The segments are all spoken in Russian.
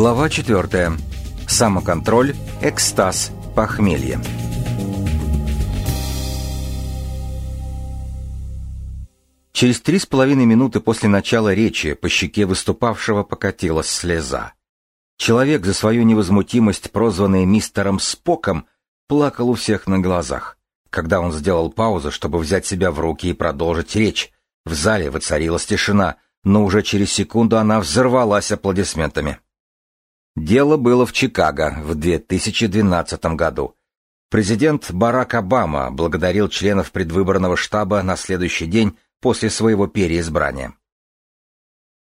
Глава 4. Самоконтроль, экстаз, похмелье. Через три с половиной минуты после начала речи по щеке выступавшего покатилась слеза. Человек за свою невозмутимость, прозванный мистером Споком, плакал у всех на глазах. Когда он сделал паузу, чтобы взять себя в руки и продолжить речь, в зале воцарилась тишина, но уже через секунду она взорвалась аплодисментами. Дело было в Чикаго в 2012 году. Президент Барак Обама благодарил членов предвыборного штаба на следующий день после своего переизбрания.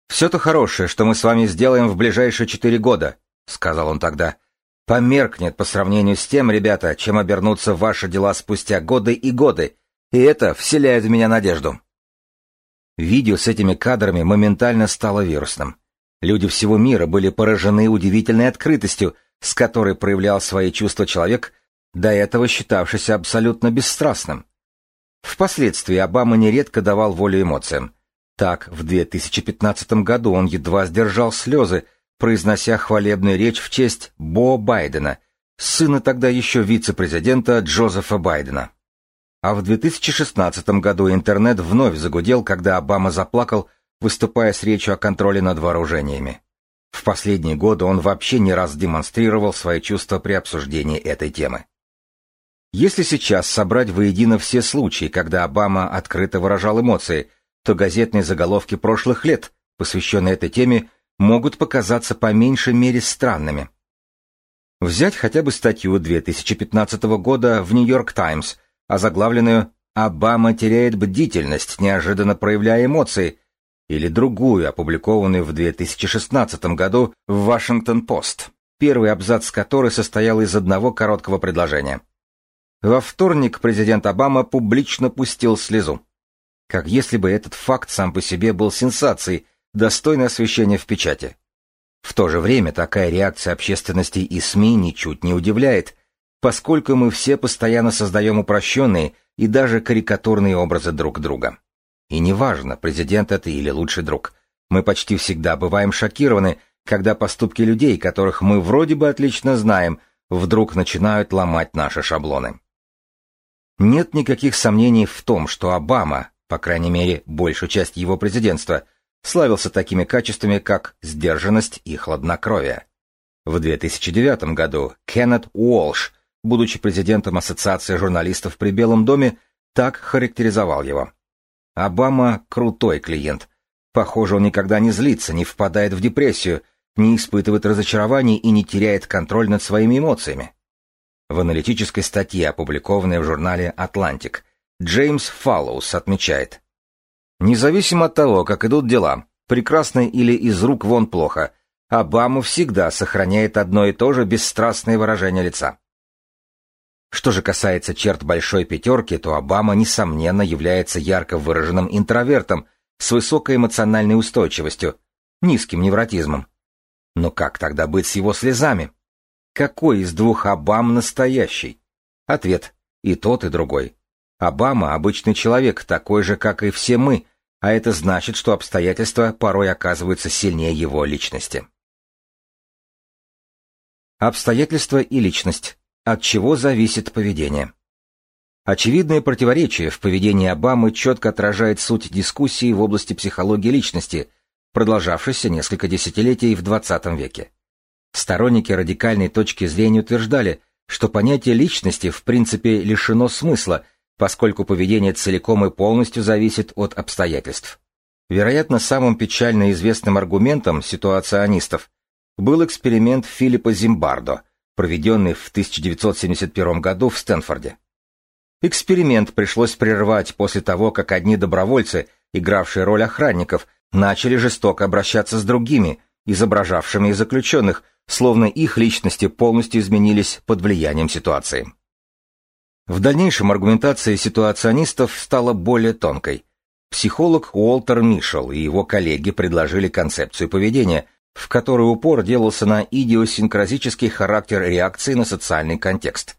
«Все то хорошее, что мы с вами сделаем в ближайшие четыре года», — сказал он тогда, — «померкнет по сравнению с тем, ребята, чем обернутся ваши дела спустя годы и годы, и это вселяет в меня надежду». Видео с этими кадрами моментально стало вирусным. Люди всего мира были поражены удивительной открытостью, с которой проявлял свои чувства человек, до этого считавшийся абсолютно бесстрастным. Впоследствии Обама нередко давал волю эмоциям. Так, в 2015 году он едва сдержал слезы, произнося хвалебную речь в честь Бо Байдена, сына тогда еще вице-президента Джозефа Байдена. А в 2016 году интернет вновь загудел, когда Обама заплакал, выступая с речью о контроле над вооружениями. В последние годы он вообще не раз демонстрировал свои чувства при обсуждении этой темы. Если сейчас собрать воедино все случаи, когда Обама открыто выражал эмоции, то газетные заголовки прошлых лет, посвященные этой теме, могут показаться по меньшей мере странными. Взять хотя бы статью 2015 года в «Нью-Йорк Таймс», озаглавленную «Обама теряет бдительность, неожиданно проявляя эмоции», или другую, опубликованную в 2016 году в «Вашингтон-Пост», первый абзац которой состоял из одного короткого предложения. Во вторник президент Обама публично пустил слезу. Как если бы этот факт сам по себе был сенсацией, достойной освещения в печати. В то же время такая реакция общественности и СМИ ничуть не удивляет, поскольку мы все постоянно создаем упрощенные и даже карикатурные образы друг друга. И неважно, президент это или лучший друг. Мы почти всегда бываем шокированы, когда поступки людей, которых мы вроде бы отлично знаем, вдруг начинают ломать наши шаблоны. Нет никаких сомнений в том, что Обама, по крайней мере, большую часть его президентства, славился такими качествами, как сдержанность и хладнокровие. В 2009 году Кеннет Уолш, будучи президентом Ассоциации журналистов при Белом доме, так характеризовал его. Обама — крутой клиент. Похоже, он никогда не злится, не впадает в депрессию, не испытывает разочарований и не теряет контроль над своими эмоциями. В аналитической статье, опубликованной в журнале «Атлантик», Джеймс Фаллоус отмечает. Независимо от того, как идут дела, прекрасно или из рук вон плохо, Обама всегда сохраняет одно и то же бесстрастное выражение лица. Что же касается черт большой пятерки, то Обама, несомненно, является ярко выраженным интровертом с высокой эмоциональной устойчивостью, низким невротизмом. Но как тогда быть с его слезами? Какой из двух Обам настоящий? Ответ – и тот, и другой. Обама – обычный человек, такой же, как и все мы, а это значит, что обстоятельства порой оказываются сильнее его личности. Обстоятельства и личность. От чего зависит поведение? Очевидное противоречие в поведении Обамы четко отражает суть дискуссии в области психологии личности, продолжавшейся несколько десятилетий в XX веке. Сторонники радикальной точки зрения утверждали, что понятие личности в принципе лишено смысла, поскольку поведение целиком и полностью зависит от обстоятельств. Вероятно, самым печально известным аргументом ситуационистов был эксперимент Филиппа Зимбардо – проведенный в 1971 году в Стэнфорде. Эксперимент пришлось прервать после того, как одни добровольцы, игравшие роль охранников, начали жестоко обращаться с другими, изображавшими заключенных, словно их личности полностью изменились под влиянием ситуации. В дальнейшем аргументация ситуационистов стала более тонкой. Психолог Уолтер Мишел и его коллеги предложили концепцию поведения, в которой упор делался на идиосинкразический характер реакции на социальный контекст.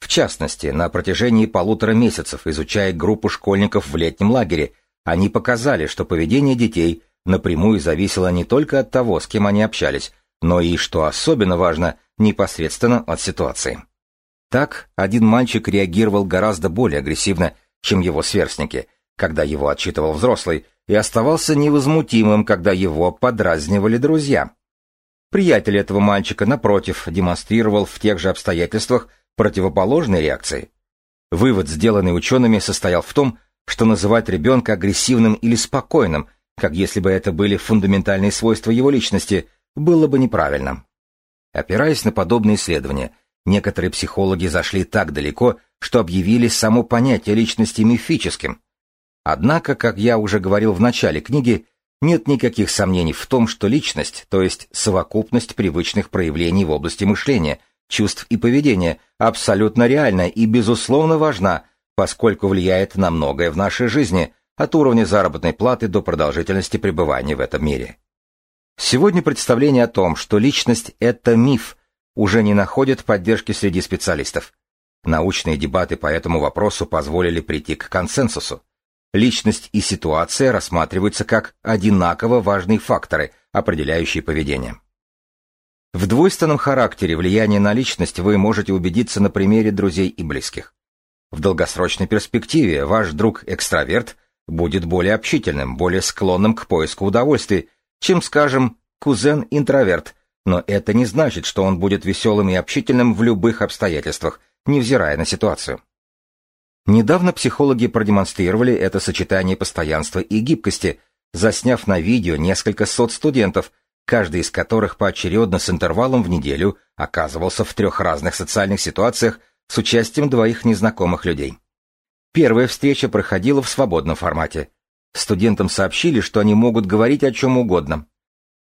В частности, на протяжении полутора месяцев, изучая группу школьников в летнем лагере, они показали, что поведение детей напрямую зависело не только от того, с кем они общались, но и, что особенно важно, непосредственно от ситуации. Так, один мальчик реагировал гораздо более агрессивно, чем его сверстники, когда его отчитывал взрослый, и оставался невозмутимым, когда его подразнивали друзья. Приятель этого мальчика, напротив, демонстрировал в тех же обстоятельствах противоположные реакции. Вывод, сделанный учеными, состоял в том, что называть ребенка агрессивным или спокойным, как если бы это были фундаментальные свойства его личности, было бы неправильным. Опираясь на подобные исследования, некоторые психологи зашли так далеко, что объявили само понятие личности мифическим. Однако, как я уже говорил в начале книги, нет никаких сомнений в том, что личность, то есть совокупность привычных проявлений в области мышления, чувств и поведения, абсолютно реальна и, безусловно, важна, поскольку влияет на многое в нашей жизни, от уровня заработной платы до продолжительности пребывания в этом мире. Сегодня представление о том, что личность – это миф, уже не находит поддержки среди специалистов. Научные дебаты по этому вопросу позволили прийти к консенсусу. Личность и ситуация рассматриваются как одинаково важные факторы, определяющие поведение. В двойственном характере влияния на личность вы можете убедиться на примере друзей и близких. В долгосрочной перспективе ваш друг-экстраверт будет более общительным, более склонным к поиску удовольствий, чем, скажем, кузен-интроверт, но это не значит, что он будет веселым и общительным в любых обстоятельствах, невзирая на ситуацию. Недавно психологи продемонстрировали это сочетание постоянства и гибкости, засняв на видео несколько сот студентов, каждый из которых поочередно с интервалом в неделю оказывался в трех разных социальных ситуациях с участием двоих незнакомых людей. Первая встреча проходила в свободном формате. Студентам сообщили, что они могут говорить о чем угодно.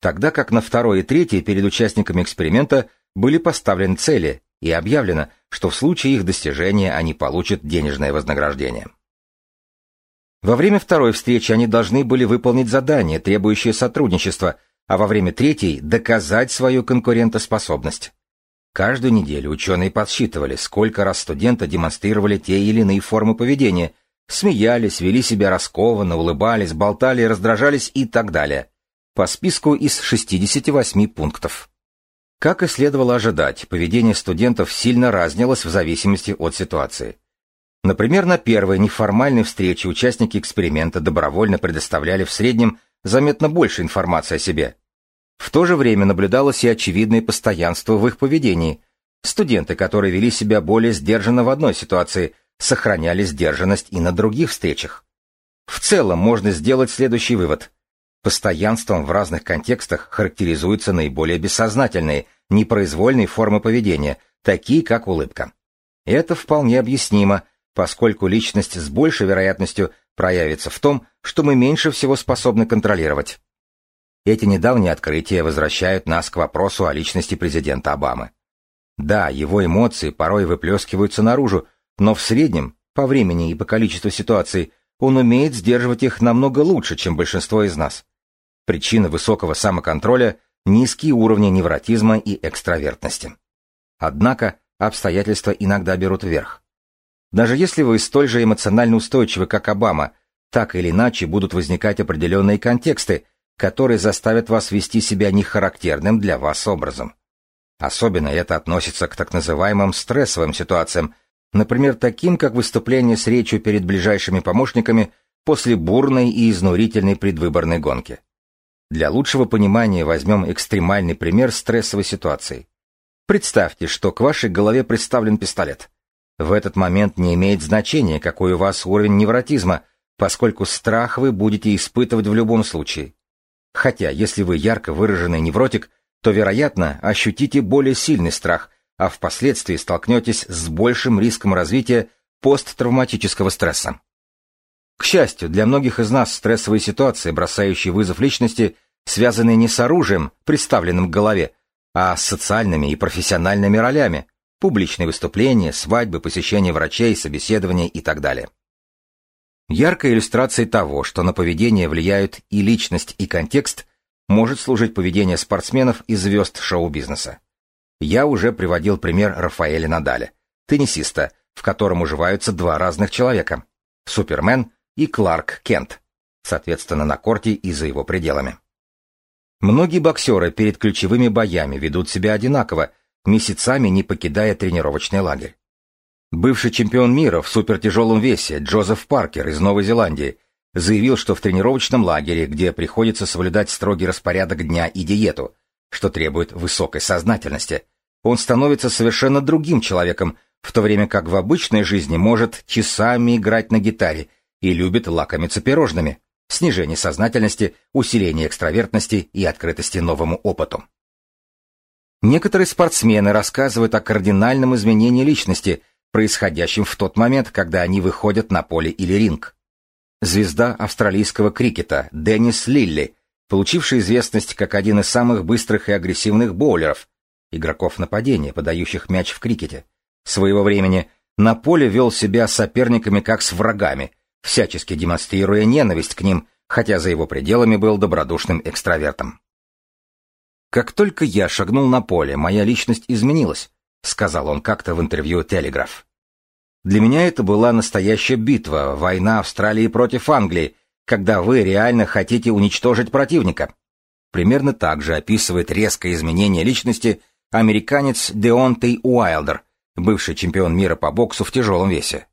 Тогда как на второй и третьей перед участниками эксперимента были поставлены цели, и объявлено, что в случае их достижения они получат денежное вознаграждение. Во время второй встречи они должны были выполнить задание, требующее сотрудничества, а во время третьей – доказать свою конкурентоспособность. Каждую неделю ученые подсчитывали, сколько раз студенты демонстрировали те или иные формы поведения, смеялись, вели себя раскованно, улыбались, болтали, раздражались и так далее. По списку из 68 пунктов. Как и следовало ожидать, поведение студентов сильно разнилось в зависимости от ситуации. Например, на первой неформальной встрече участники эксперимента добровольно предоставляли в среднем заметно больше информации о себе. В то же время наблюдалось и очевидное постоянство в их поведении. Студенты, которые вели себя более сдержанно в одной ситуации, сохраняли сдержанность и на других встречах. В целом можно сделать следующий вывод. Постоянством в разных контекстах характеризуются наиболее бессознательные, непроизвольные формы поведения, такие как улыбка. Это вполне объяснимо, поскольку личность с большей вероятностью проявится в том, что мы меньше всего способны контролировать. Эти недавние открытия возвращают нас к вопросу о личности президента Обамы. Да, его эмоции порой выплескиваются наружу, но в среднем, по времени и по количеству ситуаций, он умеет сдерживать их намного лучше, чем большинство из нас. Причина высокого самоконтроля – низкие уровни невротизма и экстравертности. Однако обстоятельства иногда берут вверх. Даже если вы столь же эмоционально устойчивы, как Обама, так или иначе будут возникать определенные контексты, которые заставят вас вести себя нехарактерным для вас образом. Особенно это относится к так называемым стрессовым ситуациям, например, таким как выступление с речью перед ближайшими помощниками после бурной и изнурительной предвыборной гонки. Для лучшего понимания возьмем экстремальный пример стрессовой ситуации. Представьте, что к вашей голове представлен пистолет. В этот момент не имеет значения, какой у вас уровень невротизма, поскольку страх вы будете испытывать в любом случае. Хотя, если вы ярко выраженный невротик, то, вероятно, ощутите более сильный страх, а впоследствии столкнетесь с большим риском развития посттравматического стресса. К счастью, для многих из нас стрессовые ситуации, бросающие вызов личности, связаны не с оружием, представленным в голове, а с социальными и профессиональными ролями, публичные выступления, свадьбы, посещение врачей, собеседования и так далее. Яркой иллюстрацией того, что на поведение влияют и личность, и контекст, может служить поведение спортсменов и звезд шоу-бизнеса. Я уже приводил пример Рафаэля Надаля, теннисиста, в котором уживаются два разных человека – Супермен и Кларк Кент, соответственно, на корте и за его пределами. Многие боксеры перед ключевыми боями ведут себя одинаково, месяцами не покидая тренировочный лагерь. Бывший чемпион мира в супертяжелом весе Джозеф Паркер из Новой Зеландии заявил, что в тренировочном лагере, где приходится соблюдать строгий распорядок дня и диету, что требует высокой сознательности, он становится совершенно другим человеком, в то время как в обычной жизни может часами играть на гитаре и любит лакомиться пирожными, снижение сознательности, усиление экстравертности и открытости новому опыту. Некоторые спортсмены рассказывают о кардинальном изменении личности, происходящем в тот момент, когда они выходят на поле или ринг. Звезда австралийского крикета Деннис Лилли, получивший известность как один из самых быстрых и агрессивных боулеров, игроков нападения, подающих мяч в крикете, своего времени на поле вел себя с соперниками как с врагами, всячески демонстрируя ненависть к ним, хотя за его пределами был добродушным экстравертом. «Как только я шагнул на поле, моя личность изменилась», — сказал он как-то в интервью «Телеграф». «Для меня это была настоящая битва, война Австралии против Англии, когда вы реально хотите уничтожить противника». Примерно так же описывает резкое изменение личности американец Деонтей Уайлдер, бывший чемпион мира по боксу в тяжелом весе.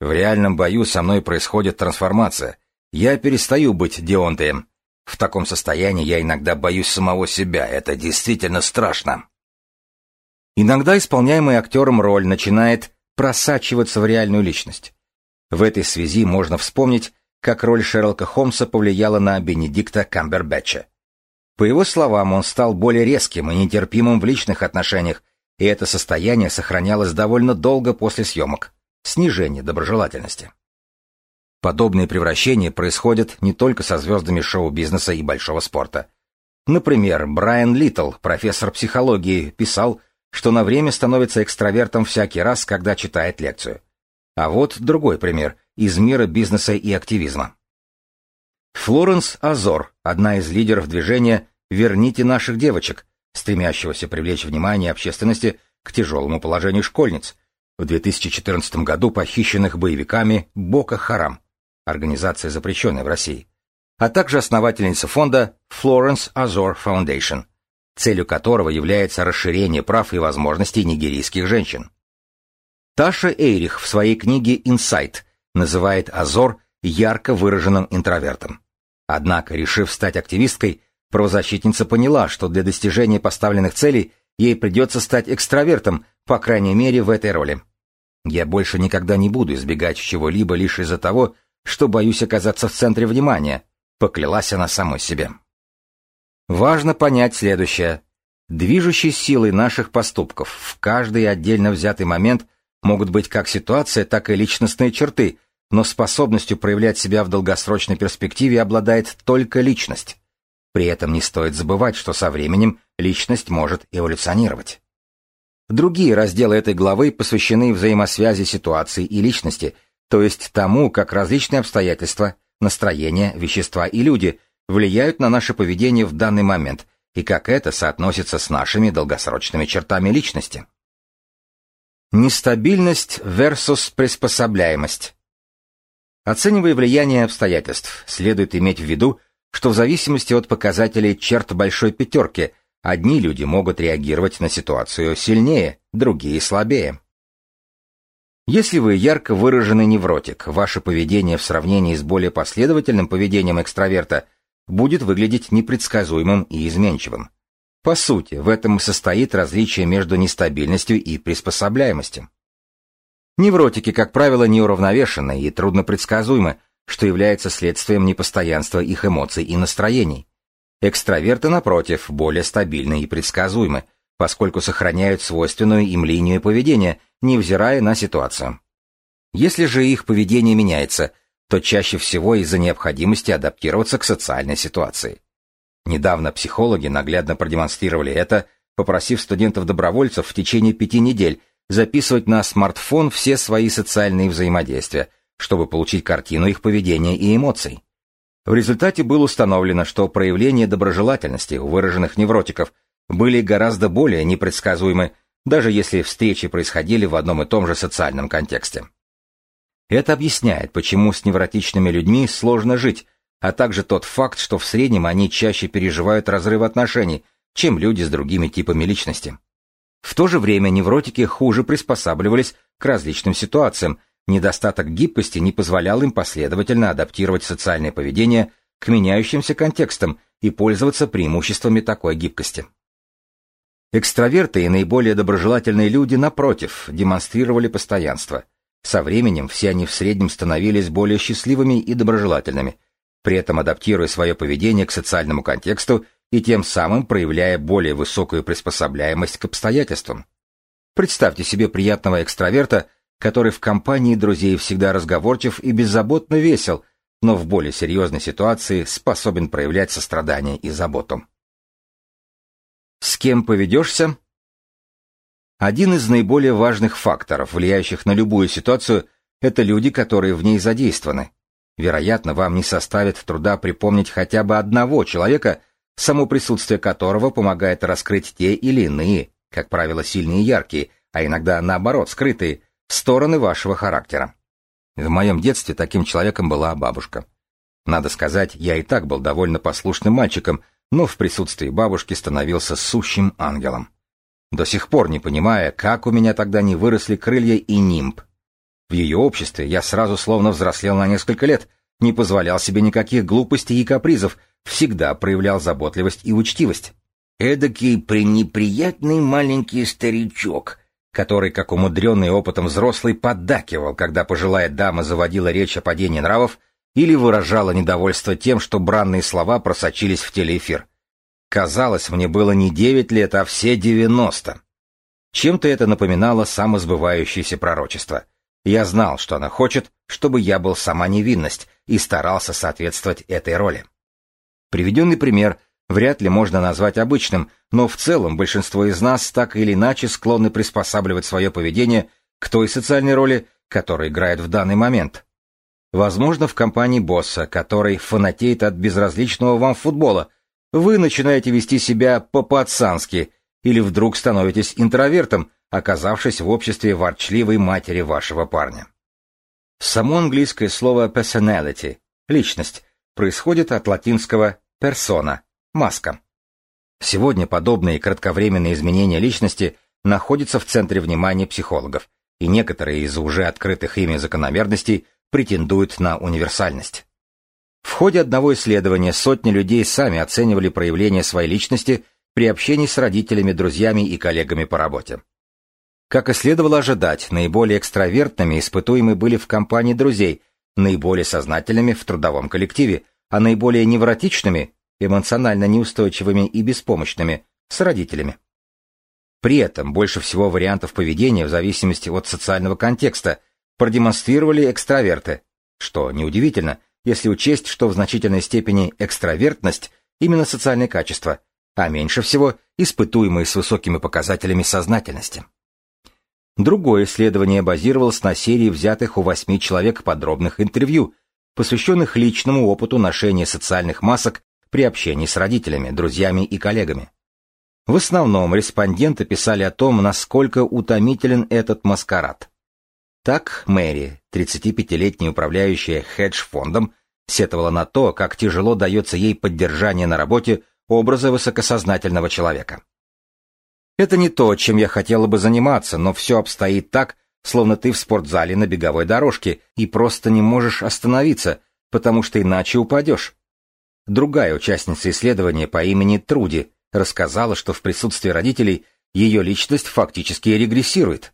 В реальном бою со мной происходит трансформация. Я перестаю быть Деонтеем, в таком состоянии я иногда боюсь самого себя, это действительно страшно. Иногда исполняемая актером роль начинает просачиваться в реальную личность. В этой связи можно вспомнить, как роль Шерлока Холмса повлияла на Бенедикта Камбербэтча. По его словам, он стал более резким и нетерпимым в личных отношениях, и это состояние сохранялось довольно долго после съемок. Снижение доброжелательности. Подобные превращения происходят не только со звездами шоу-бизнеса и большого спорта. Например, Брайан Литтл, профессор психологии, писал, что на время становится экстравертом всякий раз, когда читает лекцию. А вот другой пример из мира бизнеса и активизма. Флоренс Азор, одна из лидеров движения «Верните наших девочек», стремящегося привлечь внимание общественности к тяжелому положению школьниц, в 2014 году похищенных боевиками Бока Харам, организация, запрещенная в России, а также основательница фонда Florence Azor Foundation, целью которого является расширение прав и возможностей нигерийских женщин. Таша Эйрих в своей книге «Инсайт» называет Азор ярко выраженным интровертом. Однако, решив стать активисткой, правозащитница поняла, что для достижения поставленных целей ей придется стать экстравертом, по крайней мере, в этой роли. Я больше никогда не буду избегать чего-либо лишь из-за того, что боюсь оказаться в центре внимания, поклялась она самой себе. Важно понять следующее. Движущей силой наших поступков в каждый отдельно взятый момент могут быть как ситуация, так и личностные черты, но способностью проявлять себя в долгосрочной перспективе обладает только личность. При этом не стоит забывать, что со временем личность может эволюционировать. Другие разделы этой главы посвящены взаимосвязи ситуации и личности – то есть тому, как различные обстоятельства, настроения, вещества и люди влияют на наше поведение в данный момент и как это соотносится с нашими долгосрочными чертами личности. Нестабильность versus приспособляемость. Оценивая влияние обстоятельств, следует иметь в виду, что в зависимости от показателей черт большой пятерки, одни люди могут реагировать на ситуацию сильнее, другие слабее. Если вы ярко выраженный невротик, ваше поведение в сравнении с более последовательным поведением экстраверта будет выглядеть непредсказуемым и изменчивым. По сути, в этом и состоит различие между нестабильностью и приспособляемостью. Невротики, как правило, неуравновешены и труднопредсказуемы, что является следствием непостоянства их эмоций и настроений. Экстраверты, напротив, более стабильны и предсказуемы, поскольку сохраняют свойственную им линию поведения, невзирая на ситуацию. Если же их поведение меняется, то чаще всего из-за необходимости адаптироваться к социальной ситуации. Недавно психологи наглядно продемонстрировали это, попросив студентов-добровольцев в течение пяти недель записывать на смартфон все свои социальные взаимодействия, чтобы получить картину их поведения и эмоций. В результате было установлено, что проявления доброжелательности у выраженных невротиков были гораздо более непредсказуемы, даже если встречи происходили в одном и том же социальном контексте. Это объясняет, почему с невротичными людьми сложно жить, а также тот факт, что в среднем они чаще переживают разрыв отношений, чем люди с другими типами личности. В то же время невротики хуже приспосабливались к различным ситуациям, недостаток гибкости не позволял им последовательно адаптировать социальное поведение к меняющимся контекстам и пользоваться преимуществами такой гибкости. Экстраверты и наиболее доброжелательные люди, напротив, демонстрировали постоянство. Со временем все они в среднем становились более счастливыми и доброжелательными, при этом адаптируя свое поведение к социальному контексту и тем самым проявляя более высокую приспособляемость к обстоятельствам. Представьте себе приятного экстраверта, который в компании друзей всегда разговорчив и беззаботно весел, но в более серьезной ситуации способен проявлять сострадание и заботу. С кем поведешься? Один из наиболее важных факторов, влияющих на любую ситуацию, это люди, которые в ней задействованы. Вероятно, вам не составит труда припомнить хотя бы одного человека, само присутствие которого помогает раскрыть те или иные, как правило, сильные и яркие, а иногда, наоборот, скрытые, стороны вашего характера. В моем детстве таким человеком была бабушка. Надо сказать, я и так был довольно послушным мальчиком, но в присутствии бабушки становился сущим ангелом. До сих пор не понимая, как у меня тогда не выросли крылья и нимб. В ее обществе я сразу словно взрослел на несколько лет, не позволял себе никаких глупостей и капризов, всегда проявлял заботливость и учтивость. Эдакий пренеприятный маленький старичок, который, как умудренный опытом взрослый, поддакивал, когда пожилая дама заводила речь о падении нравов или выражала недовольство тем, что бранные слова просочились в телеэфир. Казалось, мне было не девять лет, а все девяносто. Чем-то это напоминало самосбывающееся пророчество. Я знал, что она хочет, чтобы я был сама невинность, и старался соответствовать этой роли. Приведенный пример вряд ли можно назвать обычным, но в целом большинство из нас так или иначе склонны приспосабливать свое поведение к той социальной роли, которая играет в данный момент. Возможно, в компании босса, который фанатеет от безразличного вам футбола, вы начинаете вести себя по-пацански или вдруг становитесь интровертом, оказавшись в обществе ворчливой матери вашего парня. Само английское слово personality – личность – происходит от латинского persona – маска. Сегодня подобные кратковременные изменения личности находятся в центре внимания психологов, и некоторые из уже открытых ими закономерностей претендуют на универсальность. В ходе одного исследования сотни людей сами оценивали проявление своей личности при общении с родителями, друзьями и коллегами по работе. Как и следовало ожидать, наиболее экстравертными испытуемые были в компании друзей, наиболее сознательными в трудовом коллективе, а наиболее невротичными, эмоционально неустойчивыми и беспомощными, с родителями. При этом больше всего вариантов поведения в зависимости от социального контекста продемонстрировали экстраверты, что неудивительно, если учесть, что в значительной степени экстравертность именно социальное качество, а меньше всего испытуемые с высокими показателями сознательности. Другое исследование базировалось на серии взятых у восьми человек подробных интервью, посвященных личному опыту ношения социальных масок при общении с родителями, друзьями и коллегами. В основном респонденты писали о том, насколько утомителен этот маскарад. Так Мэри, 35-летняя управляющая хедж-фондом, сетовала на то, как тяжело дается ей поддержание на работе образа высокосознательного человека. Это не то, чем я хотела бы заниматься, но все обстоит так, словно ты в спортзале на беговой дорожке и просто не можешь остановиться, потому что иначе упадешь. Другая участница исследования по имени Труди рассказала, что в присутствии родителей ее личность фактически регрессирует.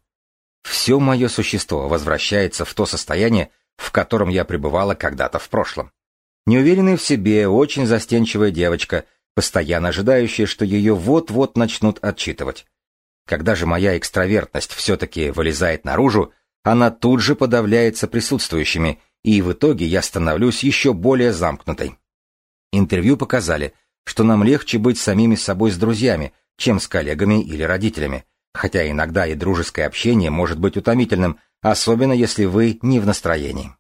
Все мое существо возвращается в то состояние, в котором я пребывала когда-то в прошлом. Неуверенная в себе, очень застенчивая девочка, постоянно ожидающая, что ее вот-вот начнут отчитывать. Когда же моя экстравертность все-таки вылезает наружу, она тут же подавляется присутствующими, и в итоге я становлюсь еще более замкнутой. Интервью показали, что нам легче быть самими собой с друзьями, чем с коллегами или родителями, хотя иногда и дружеское общение может быть утомительным, особенно если вы не в настроении.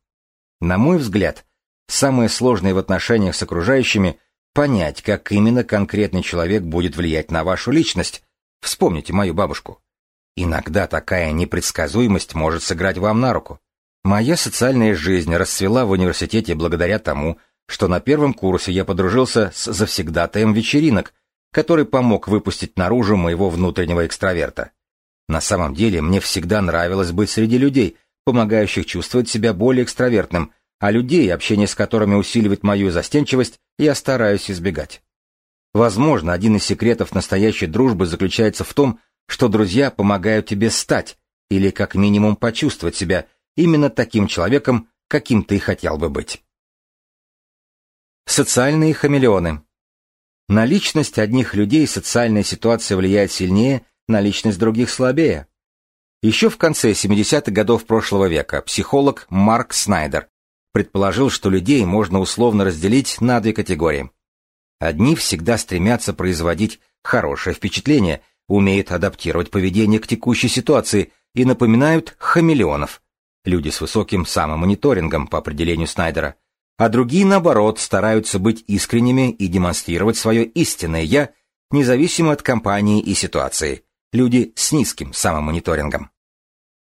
На мой взгляд, самое сложное в отношениях с окружающими Понять, как именно конкретный человек будет влиять на вашу личность. Вспомните мою бабушку. Иногда такая непредсказуемость может сыграть вам на руку. Моя социальная жизнь расцвела в университете благодаря тому, что на первом курсе я подружился с завсегдатаем вечеринок, который помог выпустить наружу моего внутреннего экстраверта. На самом деле мне всегда нравилось быть среди людей, помогающих чувствовать себя более экстравертным, а людей, общение с которыми усиливает мою застенчивость, я стараюсь избегать. Возможно, один из секретов настоящей дружбы заключается в том, что друзья помогают тебе стать, или как минимум почувствовать себя именно таким человеком, каким ты хотел бы быть. Социальные хамелеоны. На личность одних людей социальная ситуация влияет сильнее, на личность других слабее. Еще в конце 70-х годов прошлого века психолог Марк Снайдер предположил, что людей можно условно разделить на две категории. Одни всегда стремятся производить хорошее впечатление, умеют адаптировать поведение к текущей ситуации и напоминают хамелеонов, люди с высоким самомониторингом по определению Снайдера, а другие, наоборот, стараются быть искренними и демонстрировать свое истинное «я», независимо от компании и ситуации, люди с низким самомониторингом.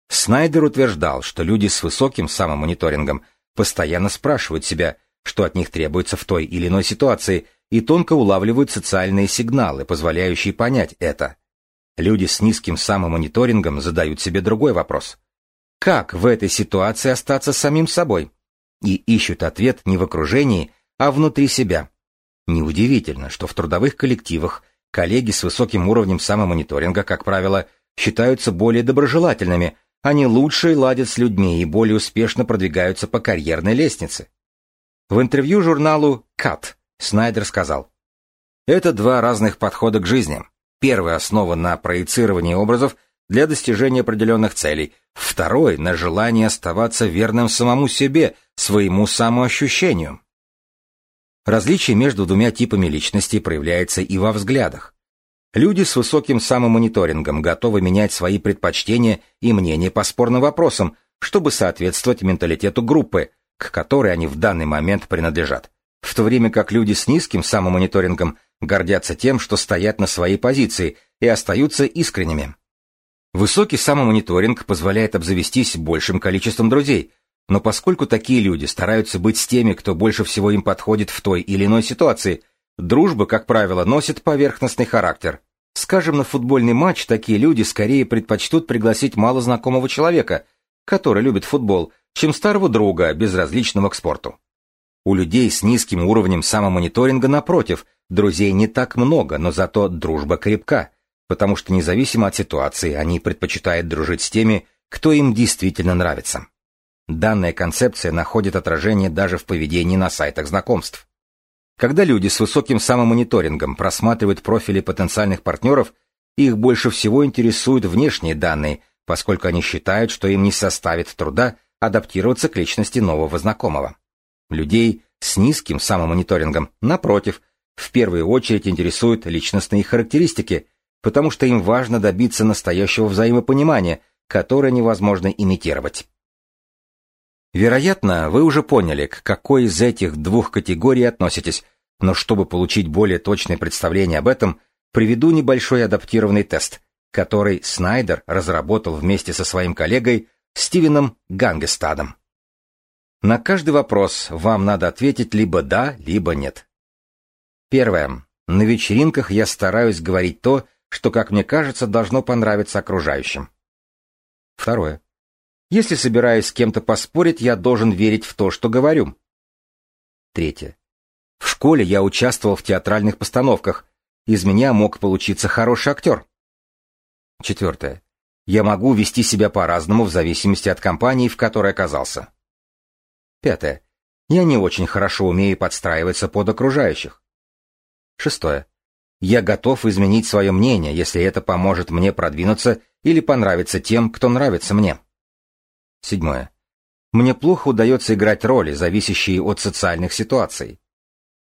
Снайдер утверждал, что люди с высоким самомониторингом постоянно спрашивают себя, что от них требуется в той или иной ситуации, и тонко улавливают социальные сигналы, позволяющие понять это. Люди с низким самомониторингом задают себе другой вопрос. Как в этой ситуации остаться самим собой? И ищут ответ не в окружении, а внутри себя. Неудивительно, что в трудовых коллективах коллеги с высоким уровнем самомониторинга, как правило, считаются более доброжелательными, они лучше ладят с людьми и более успешно продвигаются по карьерной лестнице. В интервью журналу «Cut» Снайдер сказал, «Это два разных подхода к жизни. Первый основан на проецировании образов для достижения определенных целей, второй — на желании оставаться верным самому себе, своему самоощущению». Различие между двумя типами личности проявляется и во взглядах. Люди с высоким самомониторингом готовы менять свои предпочтения и мнения по спорным вопросам, чтобы соответствовать менталитету группы, к которой они в данный момент принадлежат, в то время как люди с низким самомониторингом гордятся тем, что стоят на своей позиции и остаются искренними. Высокий самомониторинг позволяет обзавестись большим количеством друзей, но поскольку такие люди стараются быть с теми, кто больше всего им подходит в той или иной ситуации, Дружба, как правило, носит поверхностный характер. Скажем, на футбольный матч такие люди скорее предпочтут пригласить малознакомого человека, который любит футбол, чем старого друга, безразличного к спорту. У людей с низким уровнем самомониторинга, напротив, друзей не так много, но зато дружба крепка, потому что независимо от ситуации они предпочитают дружить с теми, кто им действительно нравится. Данная концепция находит отражение даже в поведении на сайтах знакомств. Когда люди с высоким самомониторингом просматривают профили потенциальных партнеров, их больше всего интересуют внешние данные, поскольку они считают, что им не составит труда адаптироваться к личности нового знакомого. Людей с низким самомониторингом, напротив, в первую очередь интересуют личностные характеристики, потому что им важно добиться настоящего взаимопонимания, которое невозможно имитировать. Вероятно, вы уже поняли, к какой из этих двух категорий относитесь, но чтобы получить более точное представление об этом, приведу небольшой адаптированный тест, который Снайдер разработал вместе со своим коллегой Стивеном Гангестадом. На каждый вопрос вам надо ответить либо «да», либо «нет». Первое. На вечеринках я стараюсь говорить то, что, как мне кажется, должно понравиться окружающим. Второе. Если собираюсь с кем-то поспорить, я должен верить в то, что говорю. Третье. В школе я участвовал в театральных постановках. Из меня мог получиться хороший актер. Четвертое. Я могу вести себя по-разному в зависимости от компании, в которой оказался. Пятое. Я не очень хорошо умею подстраиваться под окружающих. Шестое. Я готов изменить свое мнение, если это поможет мне продвинуться или понравиться тем, кто нравится мне. Седьмое. Мне плохо удается играть роли, зависящие от социальных ситуаций.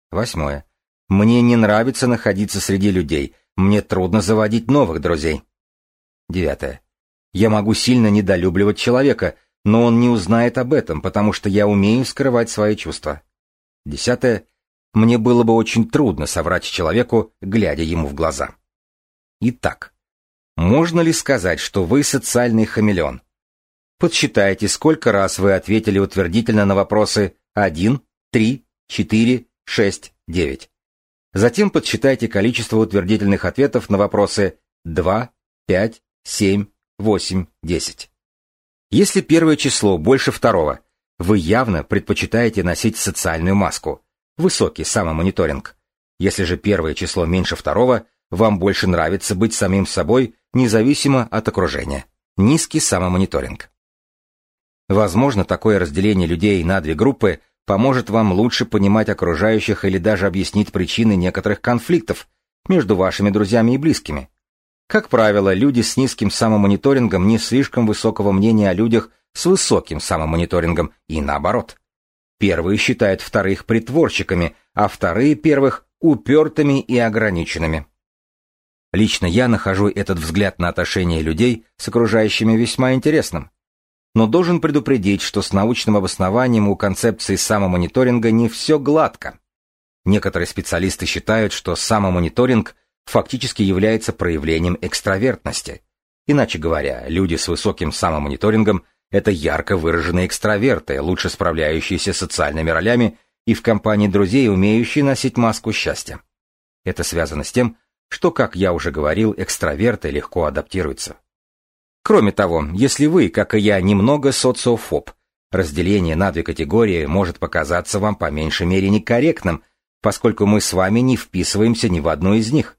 Восьмое. Мне не нравится находиться среди людей, мне трудно заводить новых друзей. Девятое. Я могу сильно недолюбливать человека, но он не узнает об этом, потому что я умею скрывать свои чувства. Десятое. Мне было бы очень трудно соврать человеку, глядя ему в глаза. Итак, можно ли сказать, что вы социальный хамелеон? Подсчитайте, сколько раз вы ответили утвердительно на вопросы 1, 3, 4, 6, 9. Затем подсчитайте количество утвердительных ответов на вопросы 2, 5, 7, 8, 10. Если первое число больше второго, вы явно предпочитаете носить социальную маску, высокий самомониторинг. Если же первое число меньше второго, вам больше нравится быть самим собой, независимо от окружения. Низкий самомониторинг. Возможно, такое разделение людей на две группы поможет вам лучше понимать окружающих или даже объяснить причины некоторых конфликтов между вашими друзьями и близкими. Как правило, люди с низким самомониторингом не слишком высокого мнения о людях с высоким самомониторингом и наоборот. Первые считают вторых притворщиками, а вторые первых упертыми и ограниченными. Лично я нахожу этот взгляд на отношения людей с окружающими весьма интересным. Но должен предупредить, что с научным обоснованием у концепции самомониторинга не все гладко. Некоторые специалисты считают, что самомониторинг фактически является проявлением экстравертности. Иначе говоря, люди с высоким самомониторингом – это ярко выраженные экстраверты, лучше справляющиеся социальными ролями и в компании друзей, умеющие носить маску счастья. Это связано с тем, что, как я уже говорил, экстраверты легко адаптируются. Кроме того, если вы, как и я, немного социофоб, разделение на две категории может показаться вам по меньшей мере некорректным, поскольку мы с вами не вписываемся ни в одну из них.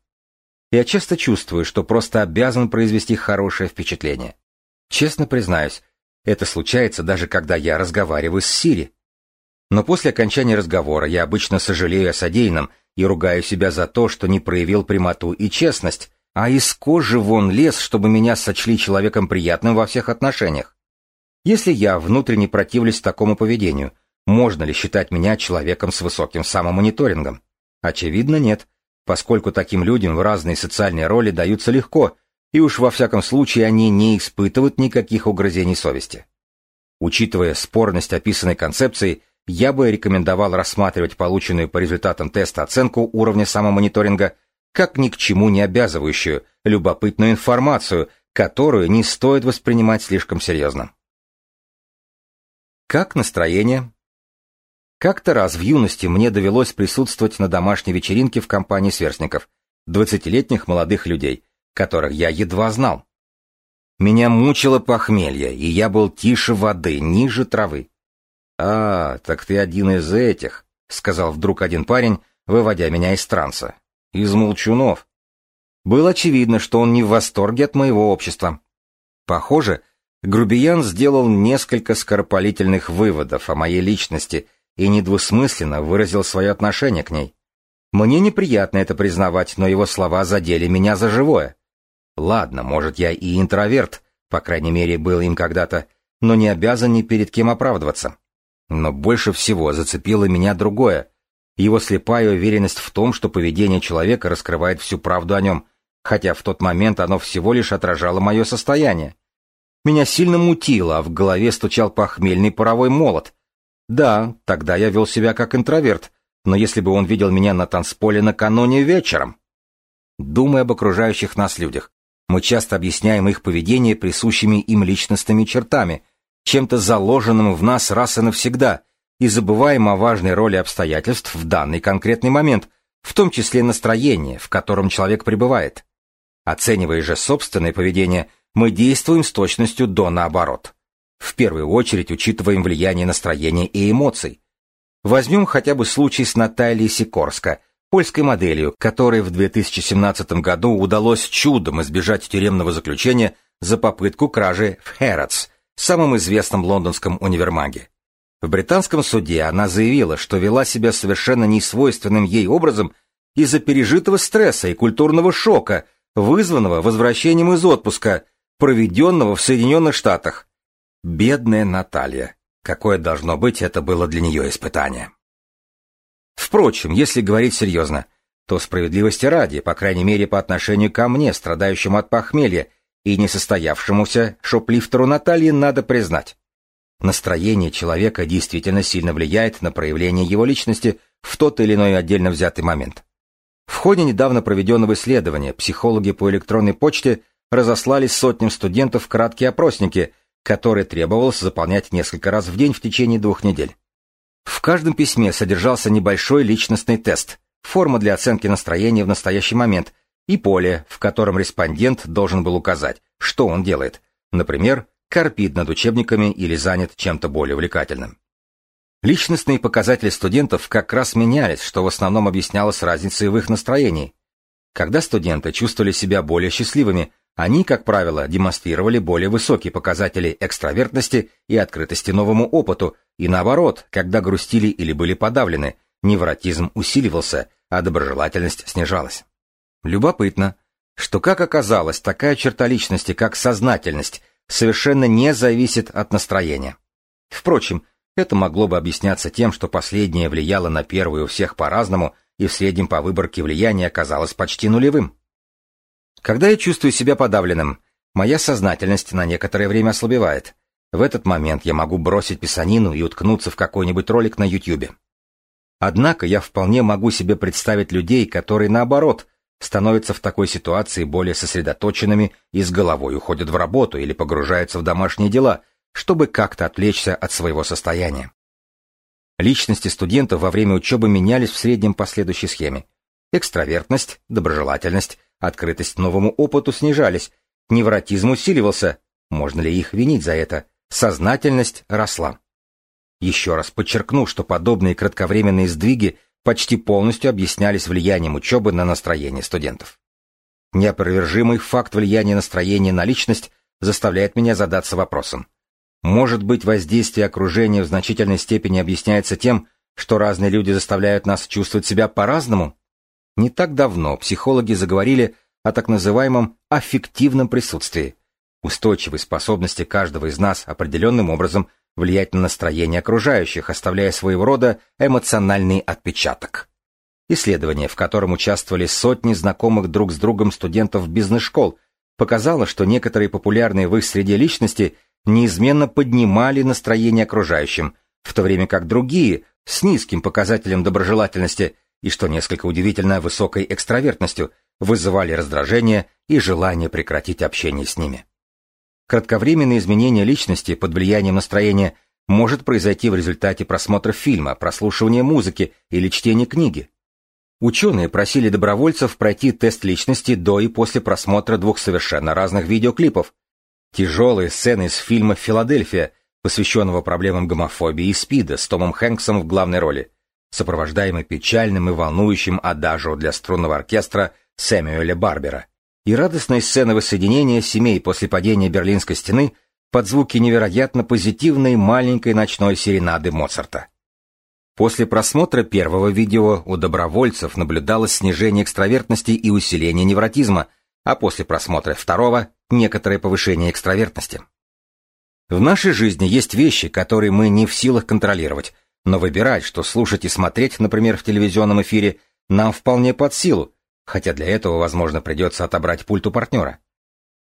Я часто чувствую, что просто обязан произвести хорошее впечатление. Честно признаюсь, это случается даже когда я разговариваю с Сири. Но после окончания разговора я обычно сожалею о содеянном и ругаю себя за то, что не проявил прямоту и честность, а из кожи вон лез, чтобы меня сочли человеком приятным во всех отношениях. Если я внутренне противлюсь такому поведению, можно ли считать меня человеком с высоким самомониторингом? Очевидно, нет поскольку таким людям в разные социальные роли даются легко, и уж во всяком случае они не испытывают никаких угрызений совести. Учитывая спорность описанной концепции, я бы рекомендовал рассматривать полученную по результатам теста оценку уровня самомониторинга как ни к чему не обязывающую, любопытную информацию, которую не стоит воспринимать слишком серьезно. Как настроение? Как-то раз в юности мне довелось присутствовать на домашней вечеринке в компании сверстников, двадцатилетних молодых людей, которых я едва знал. Меня мучило похмелье, и я был тише воды, ниже травы. «А, так ты один из этих», — сказал вдруг один парень, выводя меня из транса. «Из молчунов». Было очевидно, что он не в восторге от моего общества. Похоже, Грубиян сделал несколько скоропалительных выводов о моей личности — и недвусмысленно выразил свое отношение к ней. Мне неприятно это признавать, но его слова задели меня за живое. Ладно, может, я и интроверт, по крайней мере, был им когда-то, но не обязан ни перед кем оправдываться. Но больше всего зацепило меня другое. Его слепая уверенность в том, что поведение человека раскрывает всю правду о нем, хотя в тот момент оно всего лишь отражало мое состояние. Меня сильно мутило, а в голове стучал похмельный паровой молот, да, тогда я вел себя как интроверт, но если бы он видел меня на танцполе накануне вечером... Думая об окружающих нас людях, мы часто объясняем их поведение присущими им личностными чертами, чем-то заложенным в нас раз и навсегда, и забываем о важной роли обстоятельств в данный конкретный момент, в том числе настроение, в котором человек пребывает. Оценивая же собственное поведение, мы действуем с точностью до наоборот. В первую очередь учитываем влияние настроения и эмоций. Возьмем хотя бы случай с Натальей Сикорско, польской моделью, которой в 2017 году удалось чудом избежать тюремного заключения за попытку кражи в Хэротс, самом известном лондонском универмаге. В британском суде она заявила, что вела себя совершенно несвойственным ей образом из-за пережитого стресса и культурного шока, вызванного возвращением из отпуска, проведенного в Соединенных Штатах. Бедная Наталья. Какое должно быть это было для нее испытание. Впрочем, если говорить серьезно, то справедливости ради, по крайней мере по отношению ко мне, страдающему от похмелья, и несостоявшемуся шоплифтеру Натальи, надо признать. Настроение человека действительно сильно влияет на проявление его личности в тот или иной отдельно взятый момент. В ходе недавно проведенного исследования психологи по электронной почте разослали сотням студентов краткие опросники – который требовалось заполнять несколько раз в день в течение двух недель. В каждом письме содержался небольшой личностный тест, форма для оценки настроения в настоящий момент и поле, в котором респондент должен был указать, что он делает. Например, корпит над учебниками или занят чем-то более увлекательным. Личностные показатели студентов как раз менялись, что в основном объяснялось разницей в их настроении. Когда студенты чувствовали себя более счастливыми, они, как правило, демонстрировали более высокие показатели экстравертности и открытости новому опыту, и наоборот, когда грустили или были подавлены, невротизм усиливался, а доброжелательность снижалась. Любопытно, что, как оказалось, такая черта личности, как сознательность, совершенно не зависит от настроения. Впрочем, это могло бы объясняться тем, что последнее влияло на первую у всех по-разному, и в среднем по выборке влияние оказалось почти нулевым. Когда я чувствую себя подавленным, моя сознательность на некоторое время ослабевает. В этот момент я могу бросить писанину и уткнуться в какой-нибудь ролик на YouTube. Однако я вполне могу себе представить людей, которые, наоборот, становятся в такой ситуации более сосредоточенными и с головой уходят в работу или погружаются в домашние дела – чтобы как-то отвлечься от своего состояния. Личности студентов во время учебы менялись в среднем по следующей схеме. Экстравертность, доброжелательность, открытость новому опыту снижались, невротизм усиливался, можно ли их винить за это, сознательность росла. Еще раз подчеркну, что подобные кратковременные сдвиги почти полностью объяснялись влиянием учебы на настроение студентов. Неопровержимый факт влияния настроения на личность заставляет меня задаться вопросом, может быть, воздействие окружения в значительной степени объясняется тем, что разные люди заставляют нас чувствовать себя по-разному? Не так давно психологи заговорили о так называемом аффективном присутствии, устойчивой способности каждого из нас определенным образом влиять на настроение окружающих, оставляя своего рода эмоциональный отпечаток. Исследование, в котором участвовали сотни знакомых друг с другом студентов бизнес-школ, показало, что некоторые популярные в их среде личности – неизменно поднимали настроение окружающим, в то время как другие, с низким показателем доброжелательности и, что несколько удивительно, высокой экстравертностью, вызывали раздражение и желание прекратить общение с ними. Кратковременное изменение личности под влиянием настроения может произойти в результате просмотра фильма, прослушивания музыки или чтения книги. Ученые просили добровольцев пройти тест личности до и после просмотра двух совершенно разных видеоклипов, Тяжелые сцены из фильма «Филадельфия», посвященного проблемам гомофобии и СПИДа с Томом Хэнксом в главной роли, сопровождаемый печальным и волнующим адажио для струнного оркестра Сэмюэля Барбера, и радостной сцены воссоединения семей после падения Берлинской стены под звуки невероятно позитивной маленькой ночной серенады Моцарта. После просмотра первого видео у добровольцев наблюдалось снижение экстравертности и усиление невротизма, а после просмотра второго некоторое повышение экстравертности. В нашей жизни есть вещи, которые мы не в силах контролировать, но выбирать, что слушать и смотреть, например, в телевизионном эфире, нам вполне под силу, хотя для этого, возможно, придется отобрать пульт у партнера.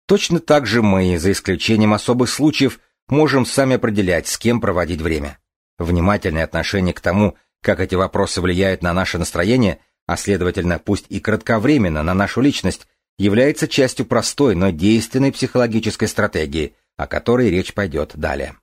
Точно так же мы, за исключением особых случаев, можем сами определять, с кем проводить время. Внимательное отношение к тому, как эти вопросы влияют на наше настроение, а следовательно, пусть и кратковременно на нашу личность, является частью простой, но действенной психологической стратегии, о которой речь пойдет далее.